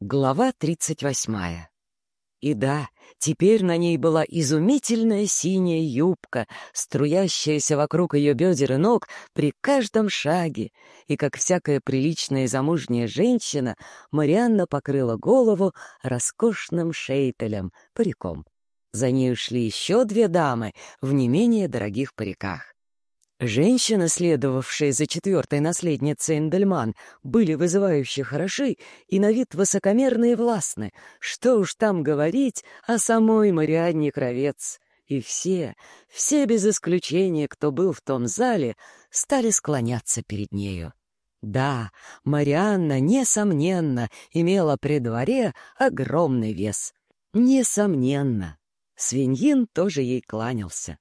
Глава тридцать восьмая. И да, теперь на ней была изумительная синяя юбка, струящаяся вокруг ее бедер и ног при каждом шаге, и, как всякая приличная замужняя женщина, Марианна покрыла голову роскошным шейтелем, париком. За ней шли еще две дамы в не менее дорогих париках. Женщины, следовавшие за четвертой наследницей Эндельман, были вызывающе хороши и на вид высокомерны и властны. Что уж там говорить о самой Марианне Кровец. И все, все без исключения, кто был в том зале, стали склоняться перед нею. Да, Марианна, несомненно, имела при дворе огромный вес. Несомненно. Свиньин тоже ей кланялся.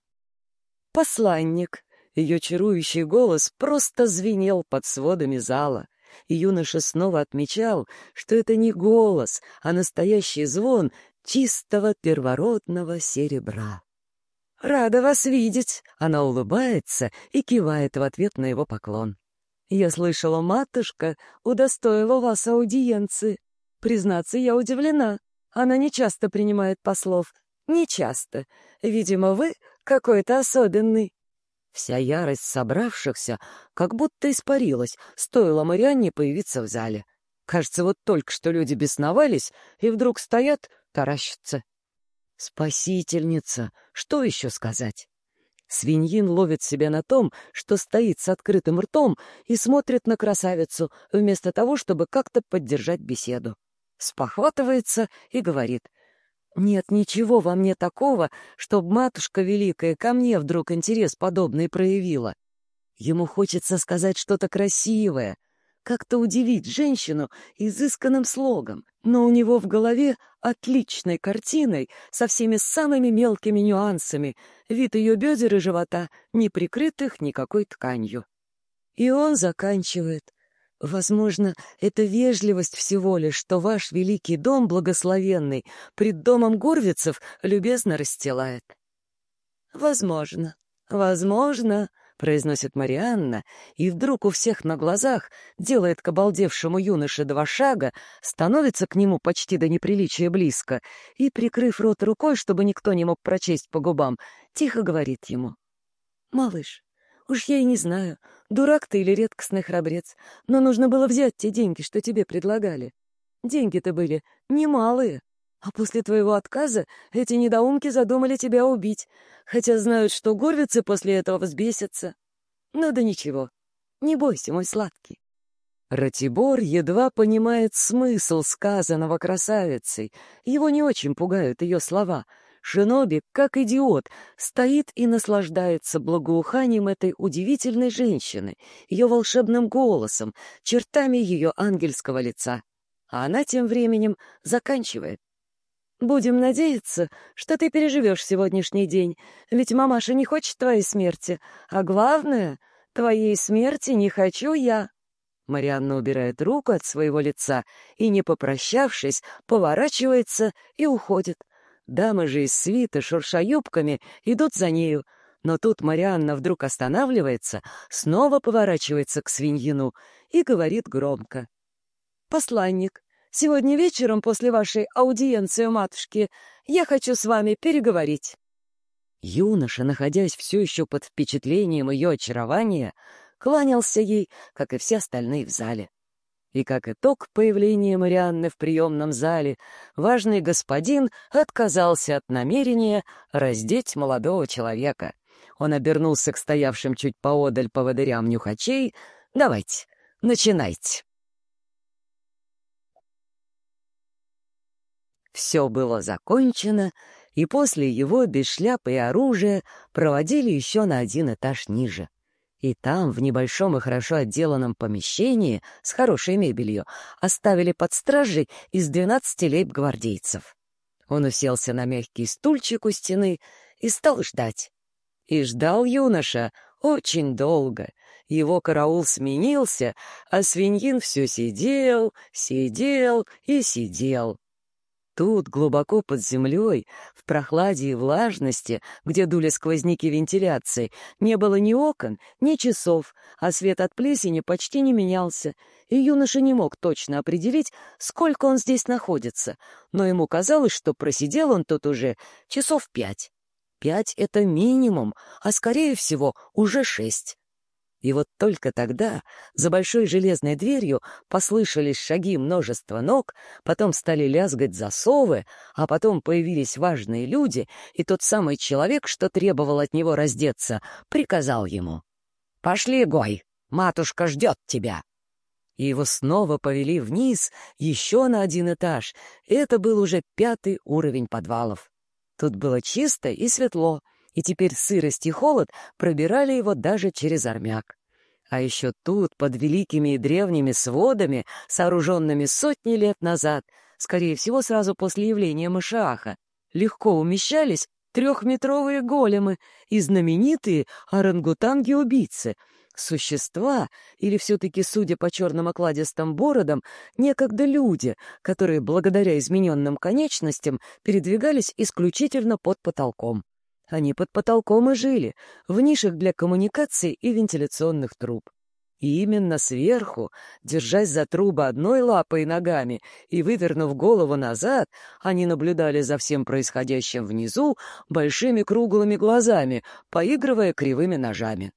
«Посланник», ее чарующий голос просто звенел под сводами зала. И юноша снова отмечал, что это не голос, а настоящий звон чистого первородного серебра. «Рада вас видеть!» — она улыбается и кивает в ответ на его поклон. «Я слышала, матушка удостоила вас аудиенции. Признаться, я удивлена. Она не часто принимает послов. Не часто. Видимо, вы какой-то особенный». Вся ярость собравшихся как будто испарилась, стоило Марианне появиться в зале. Кажется, вот только что люди бесновались и вдруг стоят, таращатся. Спасительница! Что еще сказать? Свиньин ловит себя на том, что стоит с открытым ртом и смотрит на красавицу, вместо того, чтобы как-то поддержать беседу. Спохватывается и говорит — нет ничего во мне такого, чтоб матушка великая ко мне вдруг интерес подобный проявила. Ему хочется сказать что-то красивое, как-то удивить женщину изысканным слогом, но у него в голове отличной картиной со всеми самыми мелкими нюансами, вид ее бедер и живота, не прикрытых никакой тканью. И он заканчивает. Возможно, это вежливость всего лишь, что ваш великий дом благословенный пред домом горвицев любезно расстилает. Возможно, возможно, — произносит Марианна, и вдруг у всех на глазах делает к обалдевшему юноше два шага, становится к нему почти до неприличия близко и, прикрыв рот рукой, чтобы никто не мог прочесть по губам, тихо говорит ему. «Малыш, Уж я и не знаю, дурак ты или редкостный храбрец, но нужно было взять те деньги, что тебе предлагали. Деньги-то были немалые. А после твоего отказа эти недоумки задумали тебя убить, хотя знают, что горвицы после этого взбесятся. Ну да ничего, не бойся, мой сладкий. Ратибор едва понимает смысл сказанного красавицей. Его не очень пугают ее слова — Шиноби, как идиот, стоит и наслаждается благоуханием этой удивительной женщины, ее волшебным голосом, чертами ее ангельского лица. А она тем временем заканчивает. «Будем надеяться, что ты переживешь сегодняшний день, ведь мамаша не хочет твоей смерти, а главное, твоей смерти не хочу я». Марианна убирает руку от своего лица и, не попрощавшись, поворачивается и уходит, Дамы же из свита, шурша юбками, идут за нею. Но тут Марианна вдруг останавливается, снова поворачивается к свиньину и говорит громко. «Посланник, сегодня вечером после вашей аудиенции у матушки я хочу с вами переговорить». Юноша, находясь все еще под впечатлением ее очарования, кланялся ей, как и все остальные в зале. И как итог появления Марианны в приемном зале, важный господин отказался от намерения раздеть молодого человека. Он обернулся к стоявшим чуть поодаль поводырям нюхачей. «Давайте, начинайте». Все было закончено, и после его без шляпы и оружия проводили еще на один этаж ниже. И там, в небольшом и хорошо отделанном помещении с хорошей мебелью, оставили под стражей из двенадцати лейб-гвардейцев. Он уселся на мягкий стульчик у стены и стал ждать. И ждал юноша очень долго. Его караул сменился, а свиньин все сидел, сидел и сидел. Тут, глубоко под землей, в прохладе и влажности, где дули сквозняки вентиляции, не было ни окон, ни часов, а свет от плесени почти не менялся, и юноша не мог точно определить, сколько он здесь находится, но ему казалось, что просидел он тут уже часов пять. Пять — это минимум, а, скорее всего, уже шесть. И вот только тогда за большой железной дверью послышались шаги множества ног, потом стали лязгать засовы, а потом появились важные люди, и тот самый человек, что требовал от него раздеться, приказал ему. «Пошли, Гой, матушка ждет тебя!» И его снова повели вниз, еще на один этаж, это был уже пятый уровень подвалов. Тут было чисто и светло, и теперь сырость и холод пробирали его даже через армяк. А еще тут, под великими и древними сводами, сооруженными сотни лет назад, скорее всего, сразу после явления Машааха, легко умещались трехметровые големы и знаменитые орангутанги-убийцы — Существа, или все-таки, судя по черным окладистым бородам, некогда люди, которые благодаря измененным конечностям передвигались исключительно под потолком. Они под потолком и жили, в нишах для коммуникаций и вентиляционных труб. И именно сверху, держась за трубы одной лапой и ногами и вывернув голову назад, они наблюдали за всем происходящим внизу большими круглыми глазами, поигрывая кривыми ножами.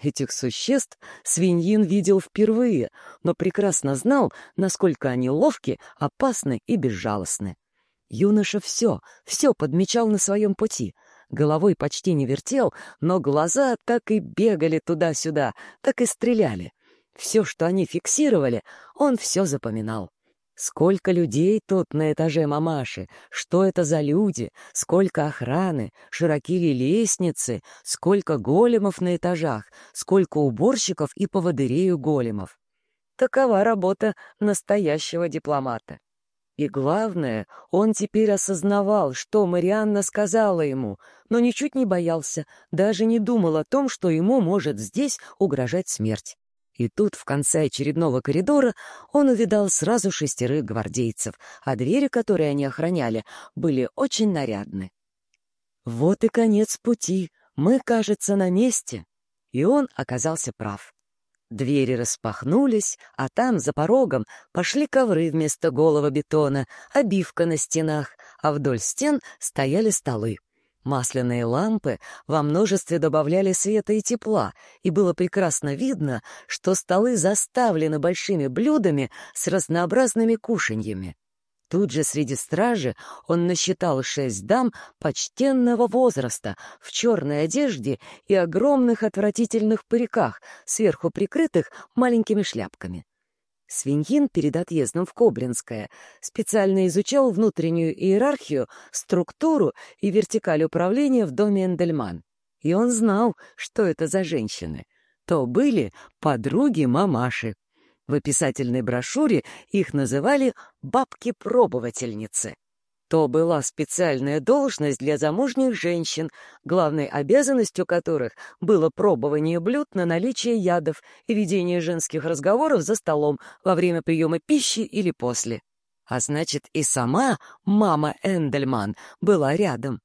Этих существ свиньин видел впервые, но прекрасно знал, насколько они ловки, опасны и безжалостны. Юноша все, все подмечал на своем пути — Головой почти не вертел, но глаза так и бегали туда-сюда, так и стреляли. Все, что они фиксировали, он все запоминал. Сколько людей тут на этаже мамаши, что это за люди, сколько охраны, широки ли лестницы, сколько големов на этажах, сколько уборщиков и поводырей у големов. Такова работа настоящего дипломата. И главное, он теперь осознавал, что Марианна сказала ему, но ничуть не боялся, даже не думал о том, что ему может здесь угрожать смерть. И тут, в конце очередного коридора, он увидал сразу шестерых гвардейцев, а двери, которые они охраняли, были очень нарядны. Вот и конец пути, мы, кажется, на месте. И он оказался прав. Двери распахнулись, а там, за порогом, пошли ковры вместо голого бетона, обивка на стенах, а вдоль стен стояли столы. Масляные лампы во множестве добавляли света и тепла, и было прекрасно видно, что столы заставлены большими блюдами с разнообразными кушаньями. Тут же среди стражи он насчитал шесть дам почтенного возраста в черной одежде и огромных отвратительных париках, сверху прикрытых маленькими шляпками. Свиньин перед отъездом в Коблинское специально изучал внутреннюю иерархию, структуру и вертикаль управления в доме Эндельман. И он знал, что это за женщины. То были подруги-мамаши. В описательной брошюре их называли «бабки-пробовательницы». То была специальная должность для замужних женщин, главной обязанностью которых было пробование блюд на наличие ядов и ведение женских разговоров за столом во время приема пищи или после. А значит, и сама мама Эндельман была рядом.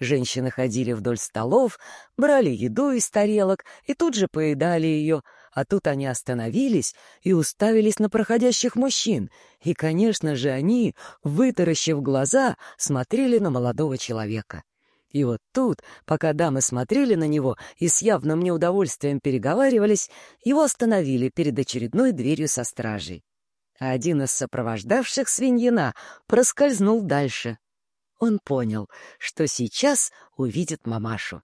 Женщины ходили вдоль столов, брали еду из тарелок и тут же поедали ее, а тут они остановились и уставились на проходящих мужчин, и, конечно же, они, вытаращив глаза, смотрели на молодого человека. И вот тут, пока дамы смотрели на него и с явным неудовольствием переговаривались, его остановили перед очередной дверью со стражей. А один из сопровождавших свиньина проскользнул дальше. Он понял, что сейчас увидит мамашу.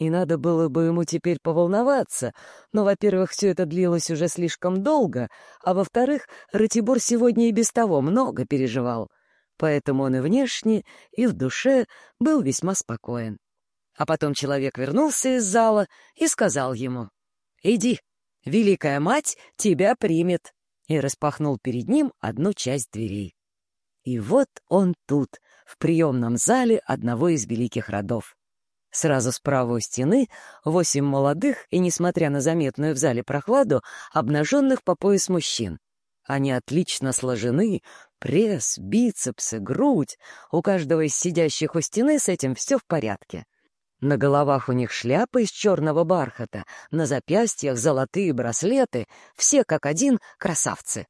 И надо было бы ему теперь поволноваться, но, во-первых, все это длилось уже слишком долго, а во-вторых, Ратибор сегодня и без того много переживал. Поэтому он и внешне, и в душе был весьма спокоен. А потом человек вернулся из зала и сказал ему, «Иди, Великая Мать тебя примет», и распахнул перед ним одну часть дверей. И вот он тут, в приемном зале одного из великих родов. Сразу справа у стены восемь молодых и, несмотря на заметную в зале прохладу, обнаженных по пояс мужчин. Они отлично сложены, Пресс, бицепсы, грудь. У каждого из сидящих у стены с этим все в порядке. На головах у них шляпы из черного бархата, на запястьях золотые браслеты, все как один красавцы.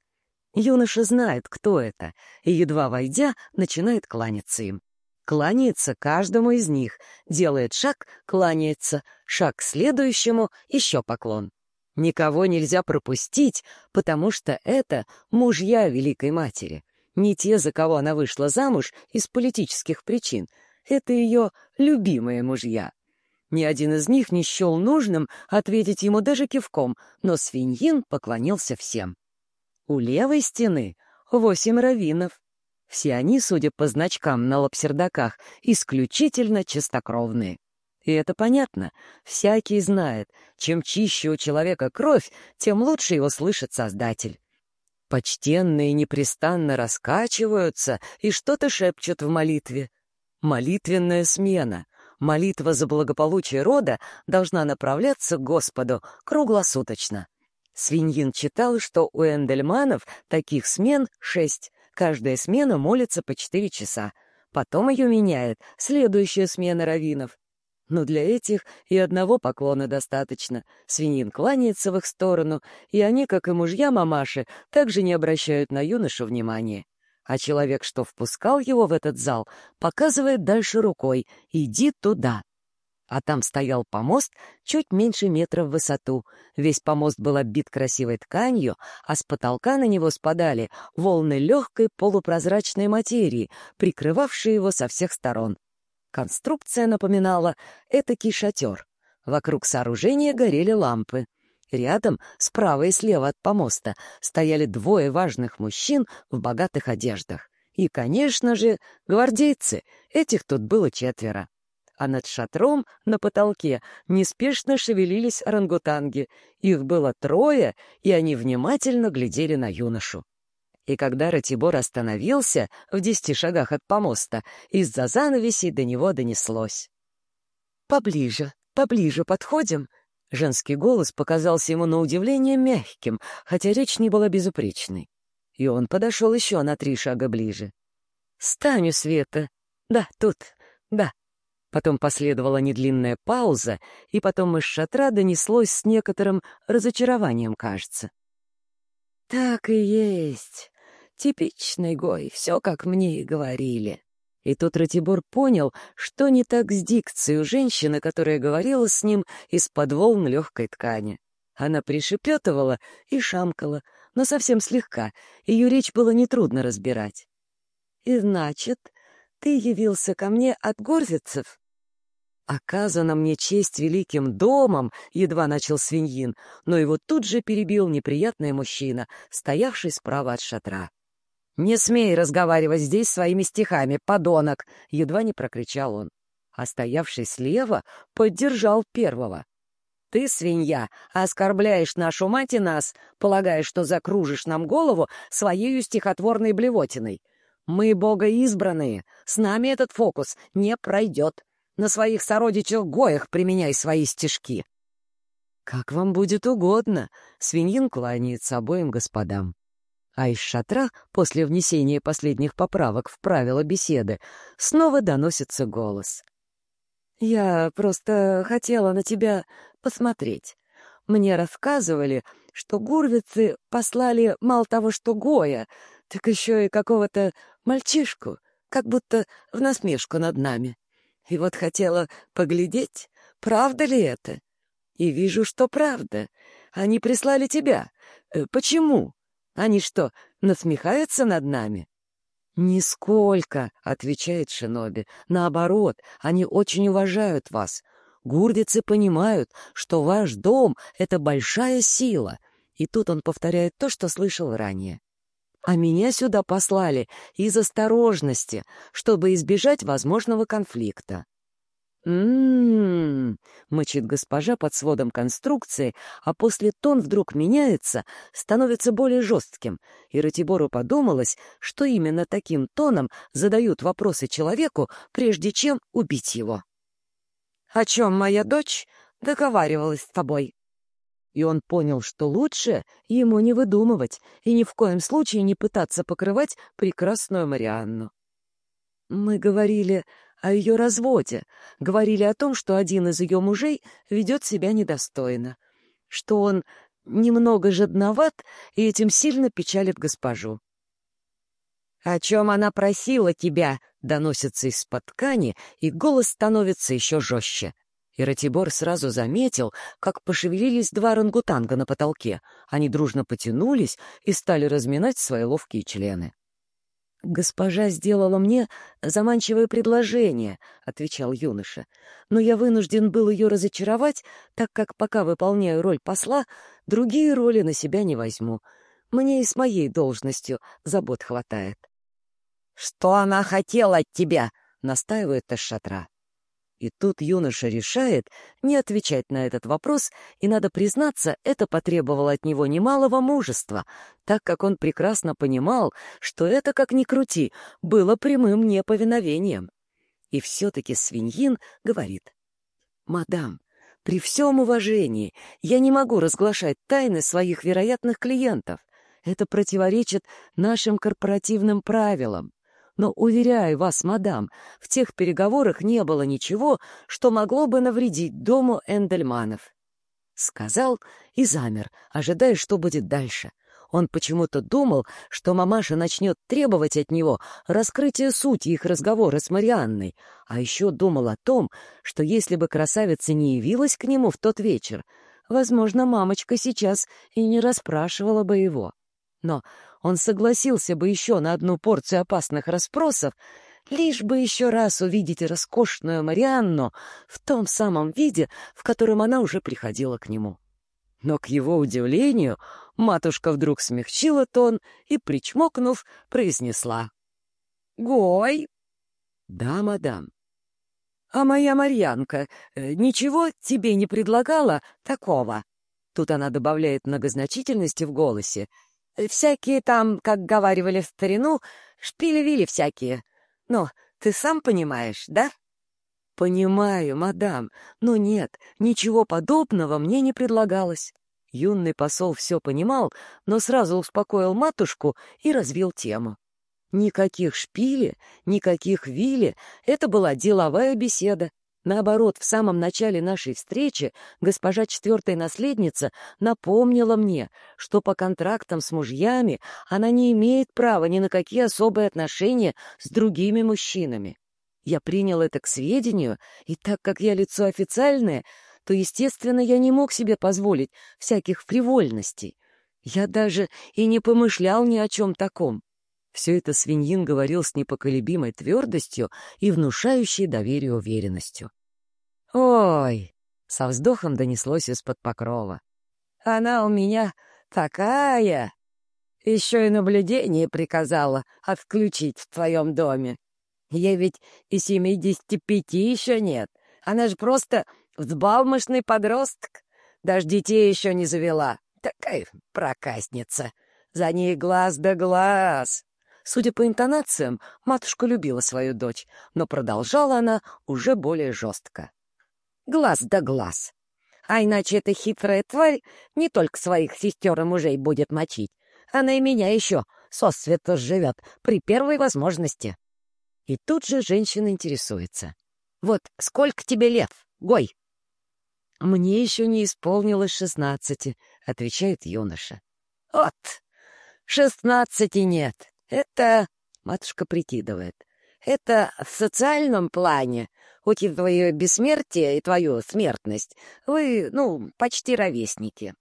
Юноша знает, кто это, и, едва войдя, начинает кланяться им. Кланяется каждому из них, делает шаг, кланяется, шаг к следующему, еще поклон. Никого нельзя пропустить, потому что это мужья Великой Матери. Не те, за кого она вышла замуж из политических причин. Это ее любимые мужья. Ни один из них не счел нужным ответить ему даже кивком, но свиньин поклонился всем. У левой стены восемь раввинов. Все они, судя по значкам на лапсердаках, исключительно чистокровные. И это понятно. Всякий знает, чем чище у человека кровь, тем лучше его слышит Создатель. Почтенные непрестанно раскачиваются и что-то шепчут в молитве. Молитвенная смена. Молитва за благополучие рода должна направляться к Господу круглосуточно. Свиньин читал, что у Эндельманов таких смен шесть. Каждая смена молится по четыре часа. Потом ее меняет следующая смена раввинов. Но для этих и одного поклона достаточно. Свинин кланяется в их сторону, и они, как и мужья мамаши, также не обращают на юношу внимания. А человек, что впускал его в этот зал, показывает дальше рукой «иди туда». А там стоял помост чуть меньше метра в высоту. Весь помост был оббит красивой тканью, а с потолка на него спадали волны легкой полупрозрачной материи, прикрывавшие его со всех сторон. Конструкция напоминала этакий шатер. Вокруг сооружения горели лампы. Рядом, справа и слева от помоста, стояли двое важных мужчин в богатых одеждах. И, конечно же, гвардейцы. Этих тут было четверо. А над шатром на потолке неспешно шевелились орангутанги. Их было трое, и они внимательно глядели на юношу. И когда Ратибор остановился в десяти шагах от помоста, из-за занавеси до него донеслось. «Поближе, поближе подходим». Женский голос показался ему на удивление мягким, хотя речь не была безупречной. И он подошел еще на три шага ближе. «Стань у света. Да, тут. Да». Потом последовала недлинная пауза, и потом из шатра донеслось с некоторым разочарованием, кажется. «Так и есть. Типичный Гой, все как мне и говорили». И тут Ратибор понял, что не так с дикцией женщины, которая говорила с ним из-под волн легкой ткани. Она пришепетывала и шамкала, но совсем слегка, ее речь было нетрудно разбирать. «И значит, ты явился ко мне от горзицев?» «Оказана мне честь великим домом», — едва начал свиньин, но его тут же перебил неприятный мужчина, стоявший справа от шатра. «Не смей разговаривать здесь своими стихами, подонок!» — едва не прокричал он. А стоявший слева поддержал первого. «Ты, свинья, оскорбляешь нашу мать и нас, полагая, что закружишь нам голову своей стихотворной блевотиной. Мы богоизбранные, с нами этот фокус не пройдет. На своих сородичах-гоях применяй свои стишки. Как вам будет угодно, свиньин кланяется обоим господам. А из шатра, после внесения последних поправок в правила беседы, снова доносится голос. «Я просто хотела на тебя посмотреть. Мне рассказывали, что гурвицы послали мало того, что Гоя, так еще и какого-то мальчишку, как будто в насмешку над нами. И вот хотела поглядеть, правда ли это. И вижу, что правда. Они прислали тебя. Э, почему? Они что, насмехаются над нами? «Нисколько», — отвечает Шиноби. «Наоборот, они очень уважают вас. Гурдицы понимают, что ваш дом — это большая сила». И тут он повторяет то, что слышал ранее. А меня сюда послали из осторожности, чтобы избежать возможного конфликта. «М-м-м», мычит госпожа под сводом конструкции, а после тон вдруг меняется, становится более жестким, и Ратибору подумалось, что именно таким тоном задают вопросы человеку, прежде чем убить его. «О чем моя дочь договаривалась с тобой?» И он понял, что лучше ему не выдумывать и ни в коем случае не пытаться покрывать прекрасную Марианну. Мы говорили о ее разводе, говорили о том, что один из ее мужей ведет себя недостойно, что он немного жадноват и этим сильно печалит госпожу. «О чем она просила тебя?» — доносится из-под ткани, и голос становится еще жестче. И Ратибор сразу заметил, как пошевелились два рангутанга на потолке. Они дружно потянулись и стали разминать свои ловкие члены. «Госпожа сделала мне заманчивое предложение», — отвечал юноша. «Но я вынужден был ее разочаровать, так как пока выполняю роль посла, другие роли на себя не возьму. Мне и с моей должностью забот хватает». «Что она хотела от тебя?» — настаивает Эшшатра. И тут юноша решает не отвечать на этот вопрос, и, надо признаться, это потребовало от него немалого мужества, так как он прекрасно понимал, что это, как ни крути, было прямым неповиновением. И все-таки свиньин говорит, «Мадам, при всем уважении я не могу разглашать тайны своих вероятных клиентов. Это противоречит нашим корпоративным правилам. Но, уверяю вас, мадам, в тех переговорах не было ничего, что могло бы навредить дому Эндельманов. Сказал и замер, ожидая, что будет дальше. Он почему-то думал, что мамаша начнет требовать от него раскрытия сути их разговора с Марианной, а еще думал о том, что если бы красавица не явилась к нему в тот вечер, возможно, мамочка сейчас и не расспрашивала бы его. Но он согласился бы еще на одну порцию опасных расспросов, лишь бы еще раз увидеть роскошную Марианну в том самом виде, в котором она уже приходила к нему. Но, к его удивлению, матушка вдруг смягчила тон и, причмокнув, произнесла. «Гой!» «Да, мадам». «А моя Марьянка э, ничего тебе не предлагала такого?» Тут она добавляет многозначительности в голосе — Всякие там, как говаривали в старину, шпили-вили всякие. Ну, ты сам понимаешь, да? Понимаю, мадам, но нет, ничего подобного мне не предлагалось. Юный посол все понимал, но сразу успокоил матушку и развил тему. Никаких шпили, никаких вили, это была деловая беседа. Наоборот, в самом начале нашей встречи госпожа четвертая наследница напомнила мне, что по контрактам с мужьями она не имеет права ни на какие особые отношения с другими мужчинами. Я принял это к сведению, и так как я лицо официальное, то, естественно, я не мог себе позволить всяких фривольностей. Я даже и не помышлял ни о чем таком. Все это свиньин говорил с непоколебимой твердостью и внушающей доверие уверенностью. «Ой!» — со вздохом донеслось из-под покрова. «Она у меня такая! Еще и наблюдение приказала отключить в твоем доме. Ей ведь и семидесяти пяти еще нет. Она же просто взбалмошный подросток. Даже детей еще не завела. Такая проказница. За ней глаз да глаз. Судя по интонациям, матушка любила свою дочь, но продолжала она уже более жестко. Глаз да глаз. А иначе эта хитрая тварь не только своих сестер и мужей будет мочить, она и меня еще сосвета живет при первой возможности. И тут же женщина интересуется. «Вот сколько тебе лет, Гой?» «Мне еще не исполнилось шестнадцати», — отвечает юноша. «Вот, шестнадцати нет. Это, матушка прикидывает, это в социальном плане, учитывая бессмертие и твою смертность, вы, ну, почти ровесники.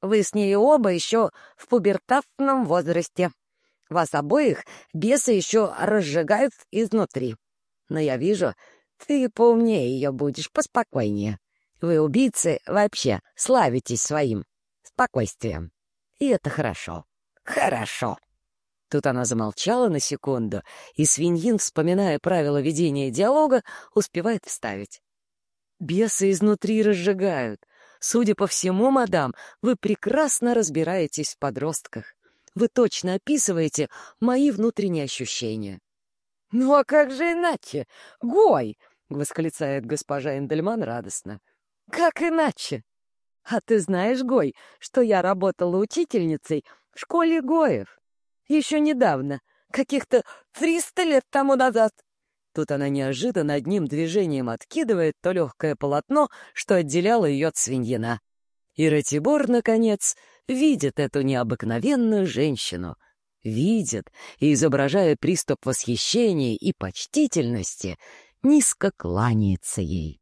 Вы с ней оба еще в пубертатном возрасте. Вас обоих бесы еще разжигают изнутри. Но я вижу, ты поумнее ее будешь, поспокойнее. Вы, убийцы, вообще славитесь своим спокойствием. И это хорошо. Хорошо. Тут она замолчала на секунду, и свиньин, вспоминая правила ведения диалога, успевает вставить. «Бесы изнутри разжигают. Судя по всему, мадам, вы прекрасно разбираетесь в подростках. Вы точно описываете мои внутренние ощущения». «Ну а как же иначе? Гой!» — восклицает госпожа Эндельман радостно. «Как иначе?» А ты знаешь, Гой, что я работала учительницей в школе Гоев? Еще недавно, каких-то триста лет тому назад. Тут она неожиданно одним движением откидывает то легкое полотно, что отделяло ее от свиньина. И Ратибор, наконец, видит эту необыкновенную женщину. Видит и, изображая приступ восхищения и почтительности, низко кланяется ей.